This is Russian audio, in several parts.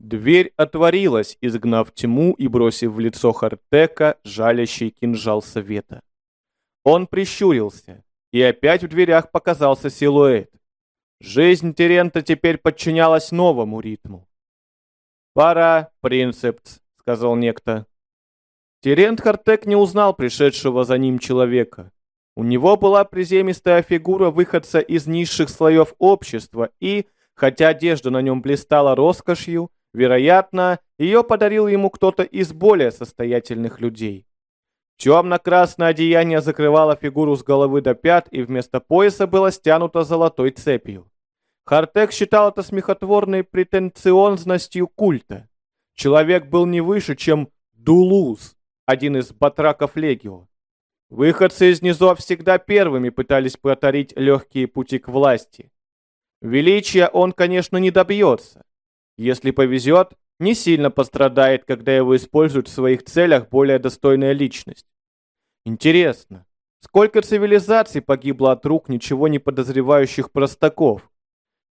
Дверь отворилась, изгнав тьму и бросив в лицо Хартека жалящий кинжал совета. Он прищурился, и опять в дверях показался силуэт. Жизнь Терента теперь подчинялась новому ритму. «Пора, принцепс», — сказал некто. Терент Хартек не узнал пришедшего за ним человека. У него была приземистая фигура выходца из низших слоев общества и, хотя одежда на нем блистала роскошью, вероятно, ее подарил ему кто-то из более состоятельных людей. Темно-красное одеяние закрывало фигуру с головы до пят и вместо пояса было стянуто золотой цепью. Хартек считал это смехотворной претенциозностью культа. Человек был не выше, чем Дулуз, один из батраков Легио. Выходцы из низов всегда первыми пытались протарить легкие пути к власти. Величия он, конечно, не добьется. Если повезет, не сильно пострадает, когда его используют в своих целях более достойная личность. Интересно, сколько цивилизаций погибло от рук ничего не подозревающих простаков?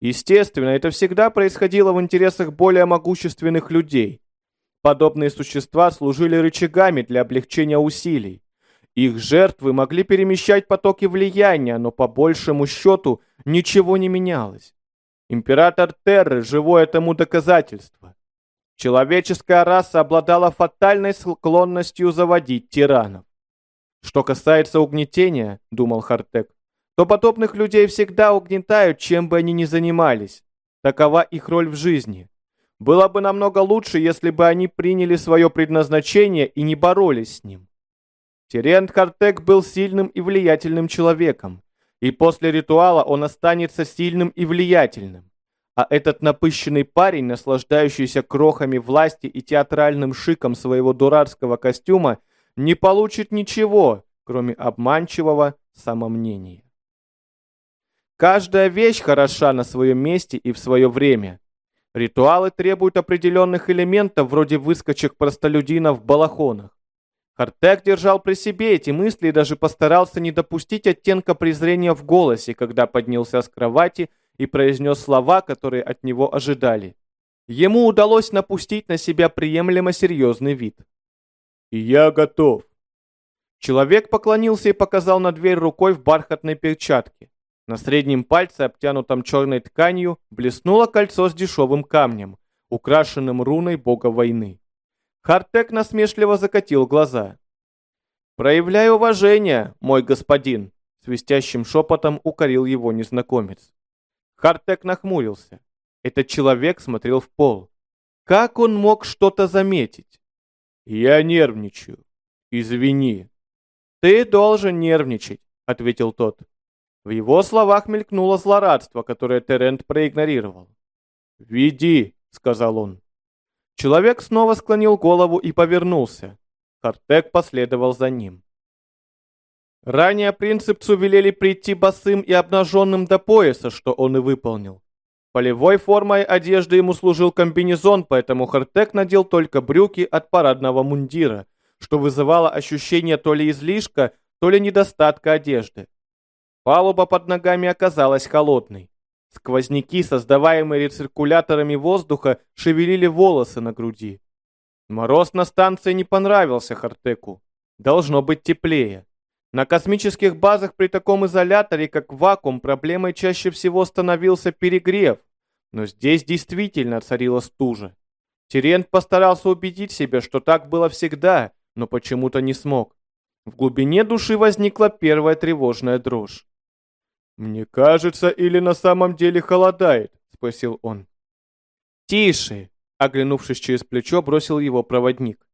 Естественно, это всегда происходило в интересах более могущественных людей. Подобные существа служили рычагами для облегчения усилий. Их жертвы могли перемещать потоки влияния, но по большему счету ничего не менялось. Император Терры – живое тому доказательство. Человеческая раса обладала фатальной склонностью заводить тиранов. Что касается угнетения, думал Хартек, то подобных людей всегда угнетают, чем бы они ни занимались. Такова их роль в жизни. Было бы намного лучше, если бы они приняли свое предназначение и не боролись с ним. Терент Хартек был сильным и влиятельным человеком, и после ритуала он останется сильным и влиятельным. А этот напыщенный парень, наслаждающийся крохами власти и театральным шиком своего дурацкого костюма, не получит ничего, кроме обманчивого самомнения. Каждая вещь хороша на своем месте и в свое время. Ритуалы требуют определенных элементов, вроде выскочек простолюдинов в балахонах. Хартек держал при себе эти мысли и даже постарался не допустить оттенка презрения в голосе, когда поднялся с кровати и произнес слова, которые от него ожидали. Ему удалось напустить на себя приемлемо серьезный вид. «Я готов». Человек поклонился и показал на дверь рукой в бархатной перчатке. На среднем пальце, обтянутом черной тканью, блеснуло кольцо с дешевым камнем, украшенным руной бога войны. Хартек насмешливо закатил глаза. «Проявляй уважение, мой господин», — свистящим шепотом укорил его незнакомец. Хартек нахмурился. Этот человек смотрел в пол. Как он мог что-то заметить? «Я нервничаю. Извини». «Ты должен нервничать», — ответил тот. В его словах мелькнуло злорадство, которое Терент проигнорировал. «Веди», — сказал он. Человек снова склонил голову и повернулся. Хартек последовал за ним. Ранее принципцу велели прийти босым и обнаженным до пояса, что он и выполнил. Полевой формой одежды ему служил комбинезон, поэтому Хартек надел только брюки от парадного мундира, что вызывало ощущение то ли излишка, то ли недостатка одежды. Палуба под ногами оказалась холодной. Сквозняки, создаваемые рециркуляторами воздуха, шевелили волосы на груди. Мороз на станции не понравился Хартеку. Должно быть теплее. На космических базах при таком изоляторе, как вакуум, проблемой чаще всего становился перегрев. Но здесь действительно царила стужа. Терент постарался убедить себя, что так было всегда, но почему-то не смог. В глубине души возникла первая тревожная дрожь. «Мне кажется, или на самом деле холодает?» — спросил он. «Тише!» — оглянувшись через плечо, бросил его проводник.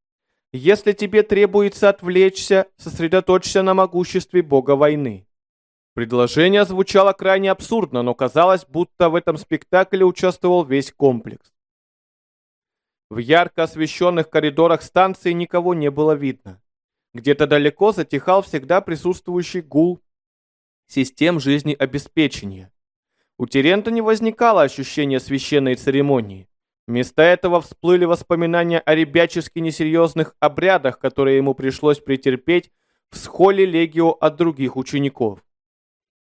«Если тебе требуется отвлечься, сосредоточься на могуществе бога войны». Предложение звучало крайне абсурдно, но казалось, будто в этом спектакле участвовал весь комплекс. В ярко освещенных коридорах станции никого не было видно. Где-то далеко затихал всегда присутствующий гул систем жизнеобеспечения. У Терента не возникало ощущения священной церемонии. Вместо этого всплыли воспоминания о ребячески несерьезных обрядах, которые ему пришлось претерпеть в схоле Легио от других учеников.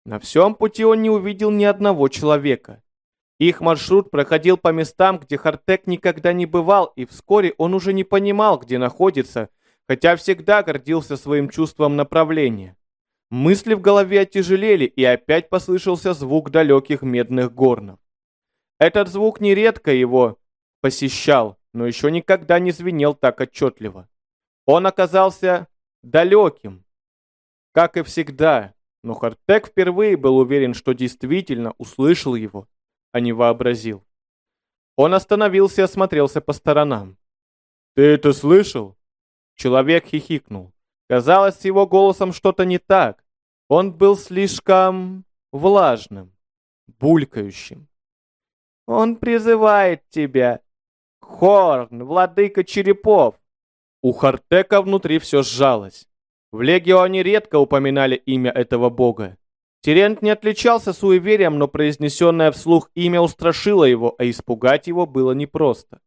На всем пути он не увидел ни одного человека. Их маршрут проходил по местам, где Хартек никогда не бывал, и вскоре он уже не понимал, где находится, хотя всегда гордился своим чувством направления. Мысли в голове оттяжелели, и опять послышался звук далеких медных горнов. Этот звук нередко его посещал, но еще никогда не звенел так отчетливо. Он оказался далеким, как и всегда, но Хартек впервые был уверен, что действительно услышал его а не вообразил. Он остановился и осмотрелся по сторонам. «Ты это слышал?» Человек хихикнул. Казалось, с его голосом что-то не так. Он был слишком влажным, булькающим. «Он призывает тебя. Хорн, владыка черепов!» У Хартека внутри все сжалось. В Легионе редко упоминали имя этого бога. Терент не отличался суеверием, но произнесенное вслух имя устрашило его, а испугать его было непросто.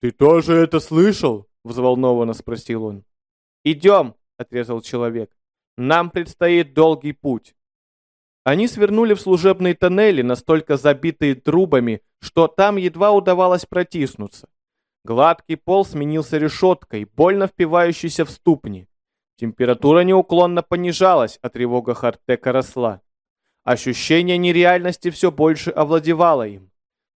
«Ты тоже это слышал?» — взволнованно спросил он. «Идем», — отрезал человек. «Нам предстоит долгий путь». Они свернули в служебные тоннели, настолько забитые трубами, что там едва удавалось протиснуться. Гладкий пол сменился решеткой, больно впивающейся в ступни. Температура неуклонно понижалась, а тревога Хартека росла. Ощущение нереальности все больше овладевало им.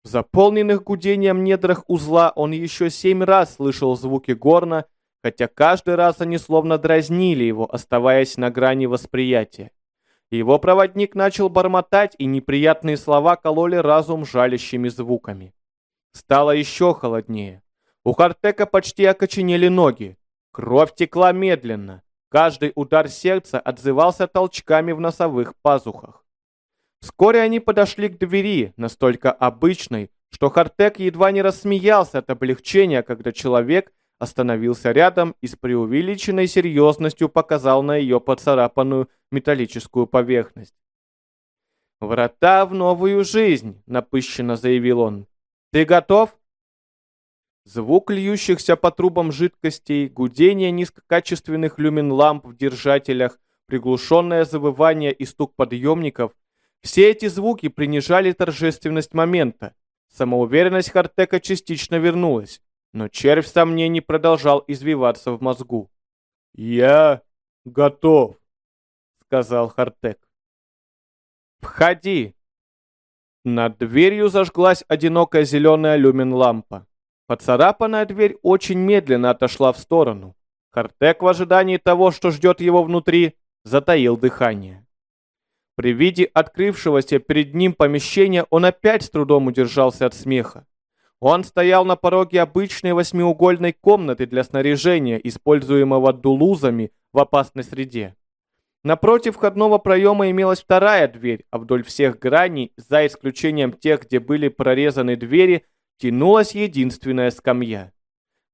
В заполненных гудением недрах узла он еще семь раз слышал звуки горна, хотя каждый раз они словно дразнили его, оставаясь на грани восприятия. Его проводник начал бормотать, и неприятные слова кололи разум жалящими звуками. Стало еще холоднее. У Хартека почти окоченели ноги. Кровь текла медленно. Каждый удар сердца отзывался толчками в носовых пазухах. Вскоре они подошли к двери, настолько обычной, что Хартек едва не рассмеялся от облегчения, когда человек остановился рядом и с преувеличенной серьезностью показал на ее поцарапанную металлическую поверхность. «Врата в новую жизнь», — напыщенно заявил он. «Ты готов?» Звук льющихся по трубам жидкостей, гудение низкокачественных люмин-ламп в держателях, приглушенное завывание и стук подъемников – все эти звуки принижали торжественность момента. Самоуверенность Хартека частично вернулась, но червь сомнений продолжал извиваться в мозгу. «Я готов», — сказал Хартек. «Входи!» Над дверью зажглась одинокая зеленая люмин-лампа. Поцарапанная дверь очень медленно отошла в сторону. Хартек в ожидании того, что ждет его внутри, затаил дыхание. При виде открывшегося перед ним помещения он опять с трудом удержался от смеха. Он стоял на пороге обычной восьмиугольной комнаты для снаряжения, используемого дулузами в опасной среде. Напротив входного проема имелась вторая дверь, а вдоль всех граней, за исключением тех, где были прорезаны двери, тянулась единственная скамья.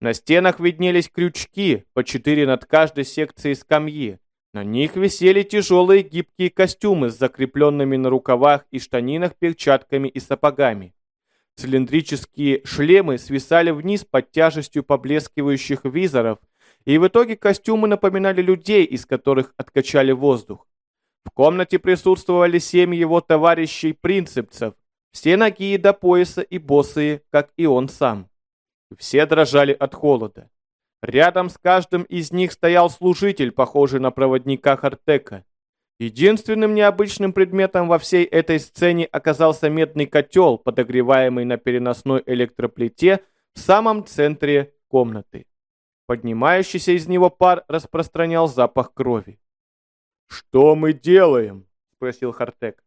На стенах виднелись крючки, по четыре над каждой секцией скамьи. На них висели тяжелые гибкие костюмы с закрепленными на рукавах и штанинах перчатками и сапогами. Цилиндрические шлемы свисали вниз под тяжестью поблескивающих визоров, и в итоге костюмы напоминали людей, из которых откачали воздух. В комнате присутствовали семь его товарищей-принципцев, все ноги до пояса и босые, как и он сам. Все дрожали от холода. Рядом с каждым из них стоял служитель, похожий на проводника Хартека. Единственным необычным предметом во всей этой сцене оказался медный котел, подогреваемый на переносной электроплите в самом центре комнаты. Поднимающийся из него пар распространял запах крови. «Что мы делаем?» – спросил Хартек.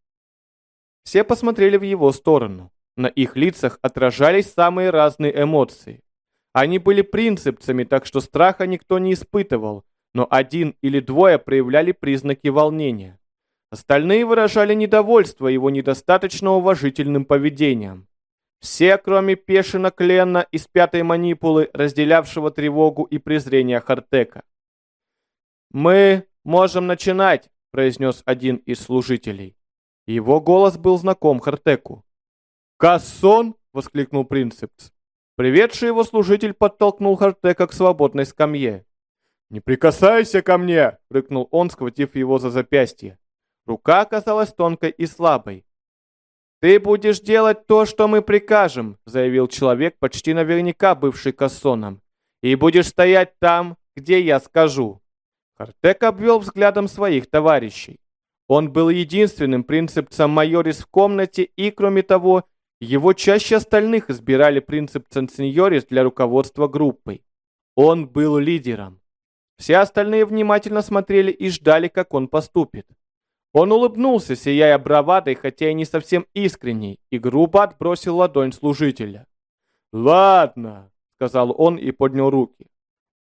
Все посмотрели в его сторону. На их лицах отражались самые разные эмоции. Они были принципцами, так что страха никто не испытывал, но один или двое проявляли признаки волнения. Остальные выражали недовольство его недостаточно уважительным поведением. Все, кроме Пешина Кленна из пятой манипулы, разделявшего тревогу и презрение Хартека. «Мы можем начинать», — произнес один из служителей. Его голос был знаком Хартеку. «Кассон!» — воскликнул Принцепс. Приведший его служитель подтолкнул Хартека к свободной скамье. «Не прикасайся ко мне!» — рыкнул он, схватив его за запястье. Рука оказалась тонкой и слабой. «Ты будешь делать то, что мы прикажем», — заявил человек, почти наверняка бывший кассоном. «И будешь стоять там, где я скажу». Хартек обвел взглядом своих товарищей. Он был единственным принципцем майорис в комнате, и, кроме того, его чаще остальных избирали принцип сеньорис для руководства группой. Он был лидером. Все остальные внимательно смотрели и ждали, как он поступит. Он улыбнулся, сияя бравадой, хотя и не совсем искренней, и грубо отбросил ладонь служителя. «Ладно», — сказал он и поднял руки.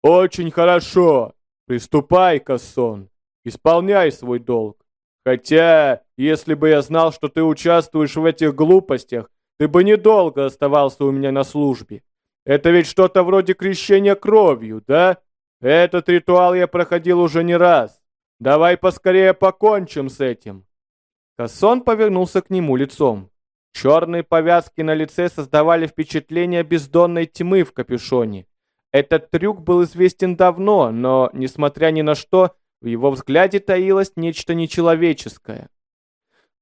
«Очень хорошо. Приступай, Кассон. Исполняй свой долг. Хотя, если бы я знал, что ты участвуешь в этих глупостях, ты бы недолго оставался у меня на службе. Это ведь что-то вроде крещения кровью, да? Этот ритуал я проходил уже не раз. Давай поскорее покончим с этим. Кассон повернулся к нему лицом. Черные повязки на лице создавали впечатление бездонной тьмы в капюшоне. Этот трюк был известен давно, но, несмотря ни на что, в его взгляде таилось нечто нечеловеческое.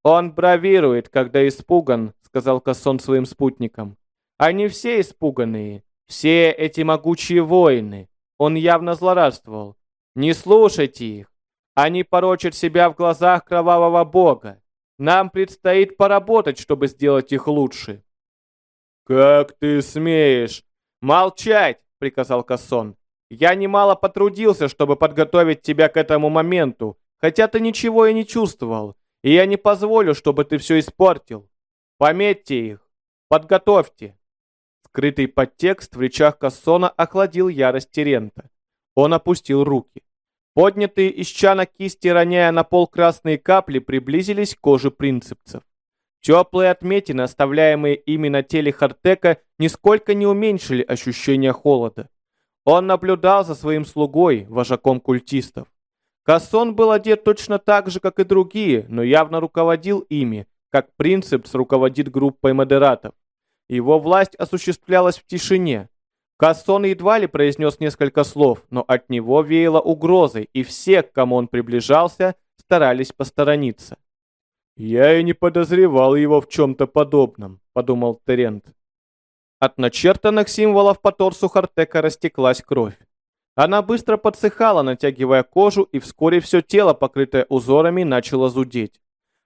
«Он бравирует, когда испуган», — сказал Кассон своим спутникам. «Они все испуганные, все эти могучие воины». Он явно злорадствовал. «Не слушайте их. Они порочат себя в глазах кровавого бога. Нам предстоит поработать, чтобы сделать их лучше». «Как ты смеешь?» «Молчать!» — приказал Кассон. «Я немало потрудился, чтобы подготовить тебя к этому моменту, хотя ты ничего и не чувствовал, и я не позволю, чтобы ты все испортил. Пометьте их, подготовьте». Скрытый подтекст в речах Кассона охладил ярость Терента. Он опустил руки. Поднятые из чана кисти, роняя на пол красные капли, приблизились к коже принципцев. Теплые отметины, оставляемые ими на теле Хартека, нисколько не уменьшили ощущение холода. Он наблюдал за своим слугой, вожаком культистов. Кассон был одет точно так же, как и другие, но явно руководил ими, как принципс руководит группой модератов. Его власть осуществлялась в тишине, Кассон едва ли произнес несколько слов, но от него веяло угрозой, и все, к кому он приближался, старались посторониться. «Я и не подозревал его в чем-то подобном», — подумал Терент. От начертанных символов по торсу Хартека растеклась кровь. Она быстро подсыхала, натягивая кожу, и вскоре все тело, покрытое узорами, начало зудеть.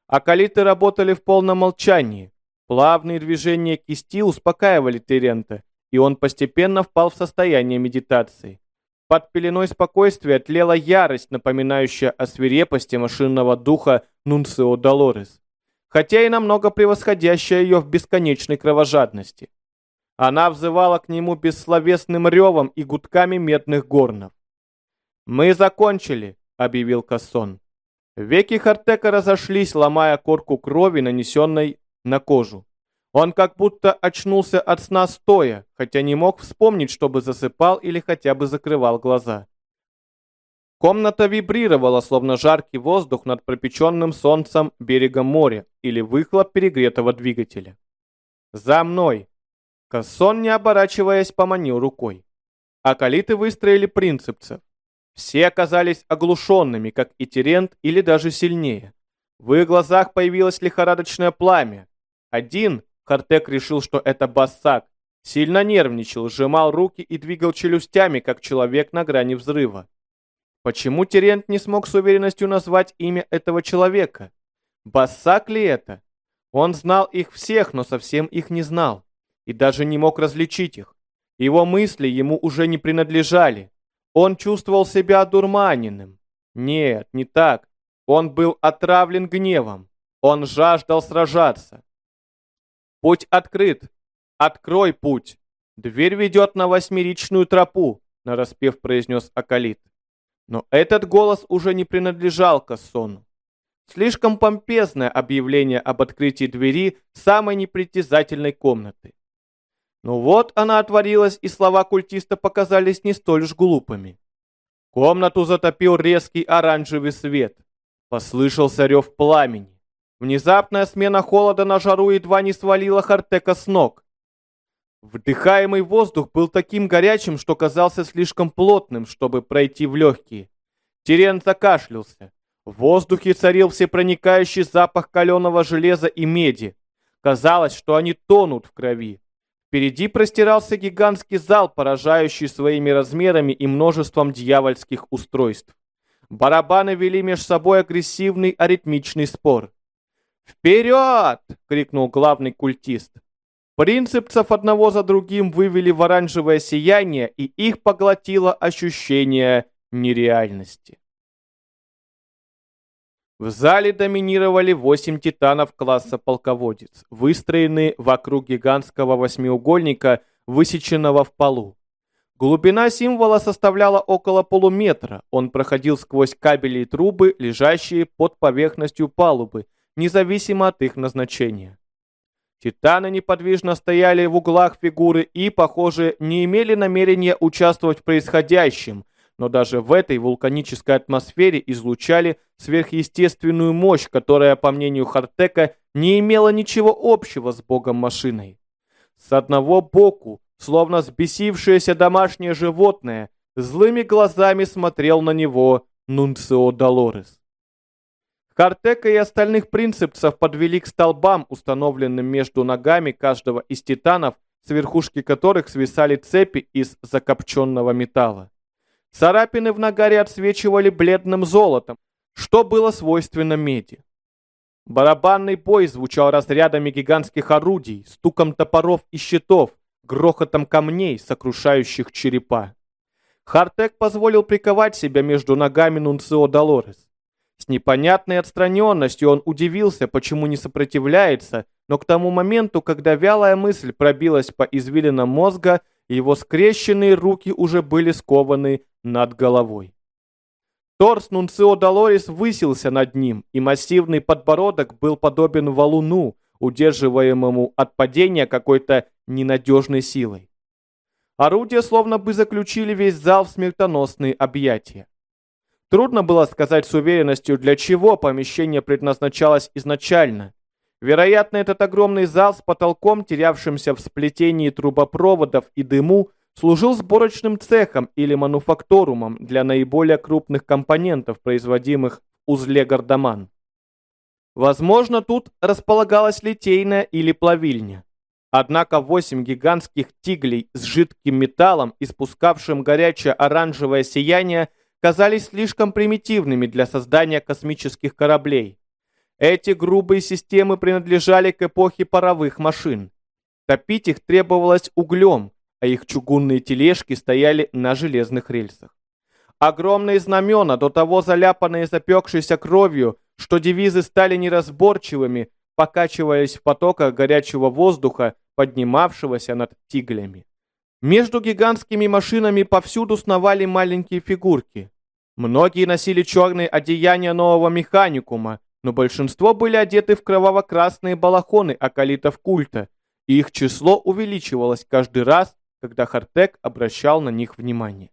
Акалиты работали в полном молчании. Плавные движения кисти успокаивали Терента, и он постепенно впал в состояние медитации. Под пеленой спокойствия тлела ярость, напоминающая о свирепости машинного духа Нунцио Долорес, хотя и намного превосходящая ее в бесконечной кровожадности. Она взывала к нему бессловесным ревом и гудками медных горнов. «Мы закончили», — объявил Кассон. Веки Хартека разошлись, ломая корку крови, нанесенной на кожу. Он как будто очнулся от сна стоя, хотя не мог вспомнить, чтобы засыпал или хотя бы закрывал глаза. Комната вибрировала, словно жаркий воздух над пропеченным солнцем берегом моря или выхлоп перегретого двигателя. «За мной!» Кассон, не оборачиваясь, поманил рукой. Акалиты выстроили принципцев. Все оказались оглушенными, как и Терент, или даже сильнее. В их глазах появилось лихорадочное пламя. Один, Хартек решил, что это Бассак. Сильно нервничал, сжимал руки и двигал челюстями, как человек на грани взрыва. Почему Терент не смог с уверенностью назвать имя этого человека? Бассак ли это? Он знал их всех, но совсем их не знал. И даже не мог различить их. Его мысли ему уже не принадлежали. Он чувствовал себя одурманенным. Нет, не так. Он был отравлен гневом. Он жаждал сражаться. Путь открыт. Открой путь. Дверь ведет на восьмеричную тропу, нараспев произнес Акалит. Но этот голос уже не принадлежал Кассону. Слишком помпезное объявление об открытии двери самой непритязательной комнаты. Ну вот она отворилась, и слова культиста показались не столь уж глупыми. Комнату затопил резкий оранжевый свет. Послышался рев пламени. Внезапная смена холода на жару едва не свалила Хартека с ног. Вдыхаемый воздух был таким горячим, что казался слишком плотным, чтобы пройти в легкие. Тирен закашлялся. В воздухе царил всепроникающий запах каленого железа и меди. Казалось, что они тонут в крови. Впереди простирался гигантский зал, поражающий своими размерами и множеством дьявольских устройств. Барабаны вели между собой агрессивный аритмичный спор. «Вперед!» — крикнул главный культист. Принципцев одного за другим вывели в оранжевое сияние, и их поглотило ощущение нереальности. В зале доминировали восемь титанов класса полководец, выстроенные вокруг гигантского восьмиугольника, высеченного в полу. Глубина символа составляла около полуметра, он проходил сквозь кабели и трубы, лежащие под поверхностью палубы, независимо от их назначения. Титаны неподвижно стояли в углах фигуры и, похоже, не имели намерения участвовать в происходящем, но даже в этой вулканической атмосфере излучали сверхъестественную мощь, которая, по мнению Хартека, не имела ничего общего с богом-машиной. С одного боку, словно взбесившееся домашнее животное, злыми глазами смотрел на него Нунцио Долорес. Хартека и остальных принципцев подвели к столбам, установленным между ногами каждого из титанов, с верхушки которых свисали цепи из закопченного металла. Царапины в нагаре отсвечивали бледным золотом, что было свойственно меди. Барабанный бой звучал разрядами гигантских орудий, стуком топоров и щитов, грохотом камней, сокрушающих черепа. Хартек позволил приковать себя между ногами Нунцио Долорес. С непонятной отстраненностью он удивился, почему не сопротивляется, но к тому моменту, когда вялая мысль пробилась по извилинам мозга, его скрещенные руки уже были скованы над головой. Торс Нунцио Долорис высился над ним, и массивный подбородок был подобен валуну, удерживаемому от падения какой-то ненадежной силой. Орудия словно бы заключили весь зал в смертоносные объятия. Трудно было сказать с уверенностью, для чего помещение предназначалось изначально. Вероятно, этот огромный зал с потолком, терявшимся в сплетении трубопроводов и дыму, служил сборочным цехом или мануфакторумом для наиболее крупных компонентов, производимых в узле Гардаман. Возможно, тут располагалась литейная или плавильня. Однако восемь гигантских тиглей с жидким металлом, испускавшим горячее оранжевое сияние, казались слишком примитивными для создания космических кораблей. Эти грубые системы принадлежали к эпохе паровых машин. Топить их требовалось углем, а их чугунные тележки стояли на железных рельсах. Огромные знамена, до того заляпанные запекшейся кровью, что девизы стали неразборчивыми, покачивались в потоках горячего воздуха, поднимавшегося над тиглями. Между гигантскими машинами повсюду сновали маленькие фигурки. Многие носили черные одеяния нового механикума, но большинство были одеты в кроваво-красные балахоны акалитов культа, и их число увеличивалось каждый раз, когда Хартек обращал на них внимание.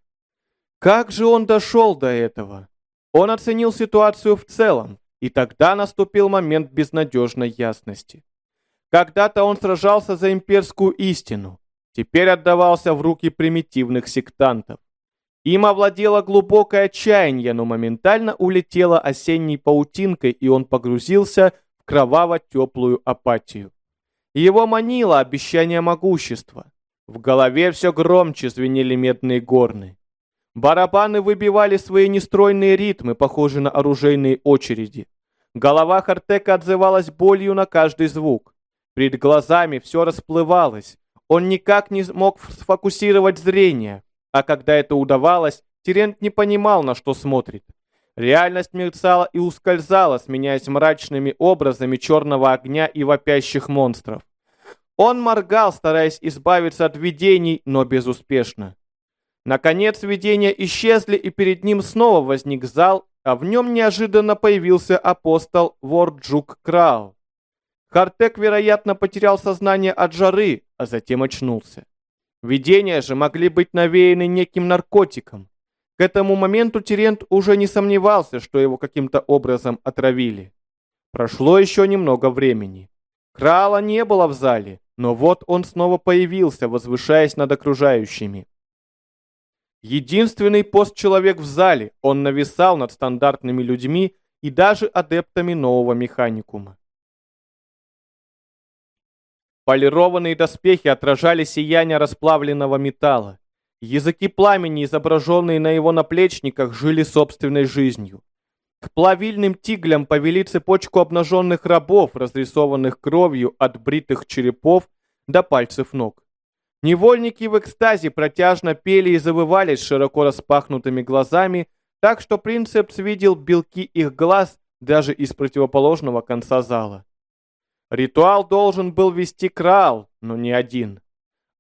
Как же он дошел до этого? Он оценил ситуацию в целом, и тогда наступил момент безнадежной ясности. Когда-то он сражался за имперскую истину, теперь отдавался в руки примитивных сектантов. Им овладело глубокое отчаяние, но моментально улетело осенней паутинкой, и он погрузился в кроваво-теплую апатию. Его манило обещание могущества. В голове все громче звенели медные горны. Барабаны выбивали свои нестройные ритмы, похожие на оружейные очереди. Голова Хартека отзывалась болью на каждый звук. Перед глазами все расплывалось. Он никак не мог сфокусировать зрение. А когда это удавалось, Терент не понимал, на что смотрит. Реальность мерцала и ускользала, сменяясь мрачными образами черного огня и вопящих монстров. Он моргал, стараясь избавиться от видений, но безуспешно. Наконец видения исчезли, и перед ним снова возник зал, а в нем неожиданно появился апостол Ворджук Крау. Хартек, вероятно, потерял сознание от жары, а затем очнулся. Видения же могли быть навеяны неким наркотиком. К этому моменту Терент уже не сомневался, что его каким-то образом отравили. Прошло еще немного времени. Крала не было в зале, но вот он снова появился, возвышаясь над окружающими. Единственный постчеловек в зале, он нависал над стандартными людьми и даже адептами нового механикума. Полированные доспехи отражали сияние расплавленного металла. Языки пламени, изображенные на его наплечниках, жили собственной жизнью. К плавильным тиглям повели цепочку обнаженных рабов, разрисованных кровью от бритых черепов до пальцев ног. Невольники в экстазе протяжно пели и завывали широко распахнутыми глазами, так что принцепс видел белки их глаз даже из противоположного конца зала. Ритуал должен был вести Краал, но не один.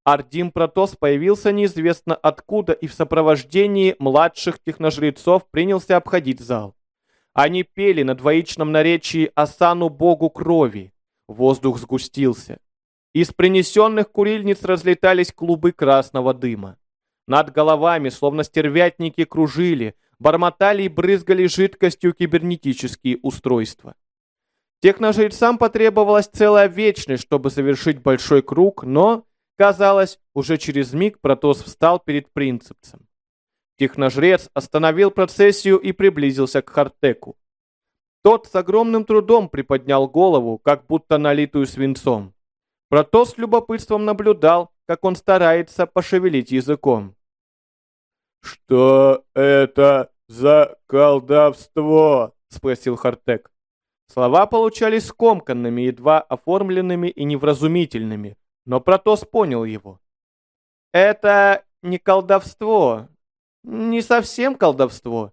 Ардим Протос появился неизвестно откуда и в сопровождении младших техножрецов принялся обходить зал. Они пели на двоичном наречии Асану богу крови. Воздух сгустился. Из принесенных курильниц разлетались клубы красного дыма. Над головами, словно стервятники, кружили, бормотали и брызгали жидкостью кибернетические устройства. Техножрецам потребовалась целая вечность, чтобы совершить большой круг, но, казалось, уже через миг Протос встал перед принципцем. Техножрец остановил процессию и приблизился к Хартеку. Тот с огромным трудом приподнял голову, как будто налитую свинцом. Протос с любопытством наблюдал, как он старается пошевелить языком. «Что это за колдовство?» — спросил Хартек. Слова получались скомканными, едва оформленными и невразумительными, но Протос понял его. «Это не колдовство, не совсем колдовство.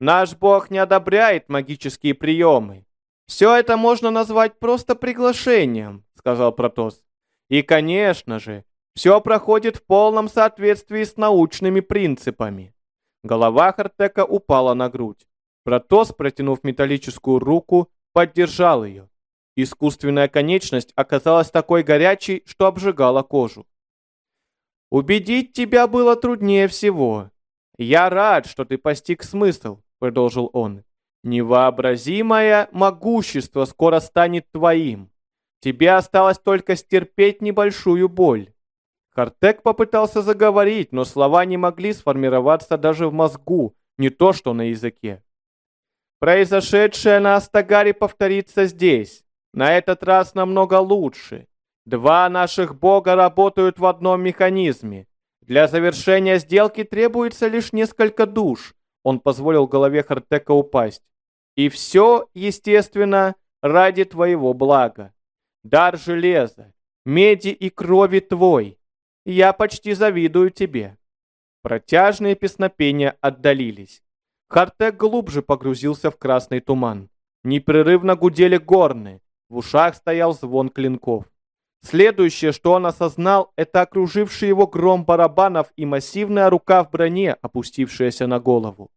Наш бог не одобряет магические приемы. Все это можно назвать просто приглашением сказал Протос. И, конечно же, все проходит в полном соответствии с научными принципами. Голова Хартека упала на грудь. Протос, протянув металлическую руку, поддержал ее. Искусственная конечность оказалась такой горячей, что обжигала кожу. «Убедить тебя было труднее всего. Я рад, что ты постиг смысл», — продолжил он. «Невообразимое могущество скоро станет твоим. Тебе осталось только стерпеть небольшую боль. Хартек попытался заговорить, но слова не могли сформироваться даже в мозгу, не то что на языке. Произошедшее на Астагаре повторится здесь. На этот раз намного лучше. Два наших бога работают в одном механизме. Для завершения сделки требуется лишь несколько душ. Он позволил голове Хартека упасть. И все, естественно, ради твоего блага дар железа, меди и крови твой. Я почти завидую тебе». Протяжные песнопения отдалились. Хартек глубже погрузился в красный туман. Непрерывно гудели горны, в ушах стоял звон клинков. Следующее, что он осознал, это окруживший его гром барабанов и массивная рука в броне, опустившаяся на голову.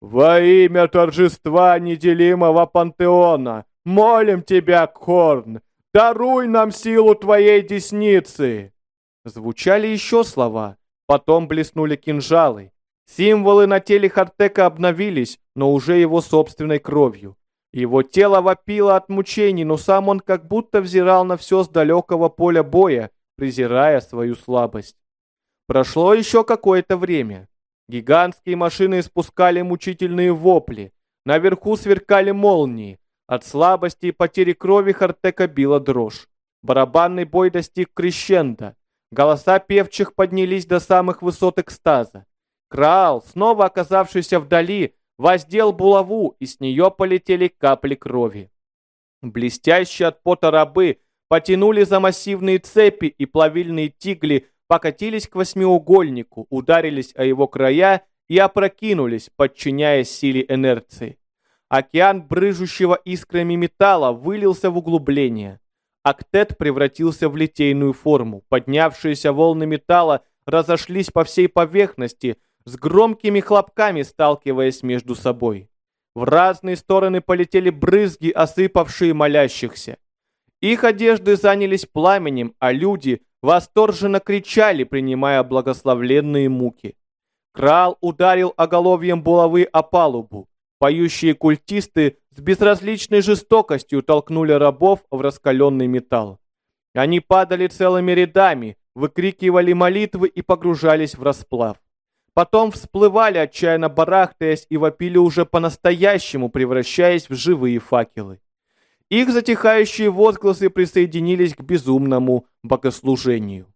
«Во имя торжества неделимого пантеона, молим тебя, Корн, Даруй нам силу твоей десницы!» Звучали еще слова, потом блеснули кинжалы. Символы на теле Хартека обновились, но уже его собственной кровью. Его тело вопило от мучений, но сам он как будто взирал на все с далекого поля боя, презирая свою слабость. Прошло еще какое-то время. Гигантские машины испускали мучительные вопли. Наверху сверкали молнии. От слабости и потери крови Хартека била дрожь. Барабанный бой достиг крещенда. Голоса певчих поднялись до самых высот экстаза. Краал, снова оказавшийся вдали, воздел булаву, и с нее полетели капли крови. Блестящие от пота рабы потянули за массивные цепи, и плавильные тигли покатились к восьмиугольнику, ударились о его края и опрокинулись, подчиняясь силе инерции. Океан брыжущего искрами металла вылился в углубление. Актет превратился в литейную форму. Поднявшиеся волны металла разошлись по всей поверхности, с громкими хлопками сталкиваясь между собой. В разные стороны полетели брызги, осыпавшие молящихся. Их одежды занялись пламенем, а люди восторженно кричали, принимая благословленные муки. Крал ударил оголовьем булавы о палубу. Поющие культисты с безразличной жестокостью толкнули рабов в раскаленный металл. Они падали целыми рядами, выкрикивали молитвы и погружались в расплав. Потом всплывали, отчаянно барахтаясь, и вопили уже по-настоящему, превращаясь в живые факелы. Их затихающие возгласы присоединились к безумному богослужению.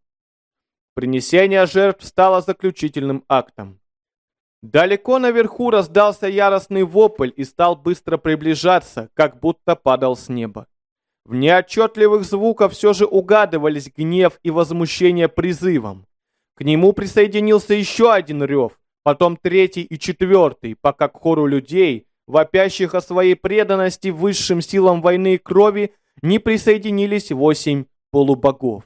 Принесение жертв стало заключительным актом. Далеко наверху раздался яростный вопль и стал быстро приближаться, как будто падал с неба. В неотчетливых звуках все же угадывались гнев и возмущение призывом. К нему присоединился еще один рев, потом третий и четвертый, пока к хору людей, вопящих о своей преданности высшим силам войны и крови, не присоединились восемь полубогов.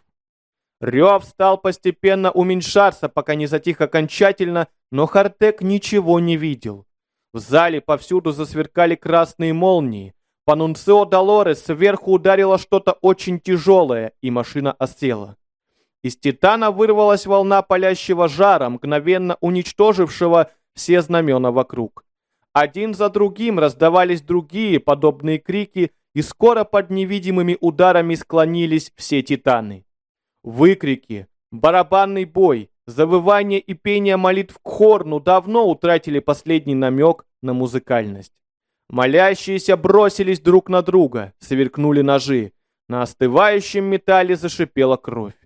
Рев стал постепенно уменьшаться, пока не затих окончательно, но Хартек ничего не видел. В зале повсюду засверкали красные молнии. По Нунцио Долорес сверху ударило что-то очень тяжелое, и машина осела. Из Титана вырвалась волна палящего жара, мгновенно уничтожившего все знамена вокруг. Один за другим раздавались другие подобные крики, и скоро под невидимыми ударами склонились все Титаны. Выкрики, барабанный бой, завывание и пение молитв к хорну давно утратили последний намек на музыкальность. Молящиеся бросились друг на друга, сверкнули ножи. На остывающем металле зашипела кровь.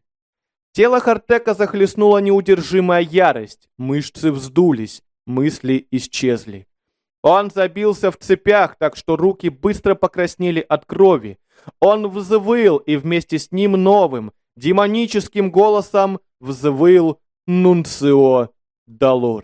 Тело Хартека захлестнула неудержимая ярость, мышцы вздулись, мысли исчезли. Он забился в цепях, так что руки быстро покраснели от крови. Он взвыл, и вместе с ним новым, демоническим голосом взвыл Нунцио Долор.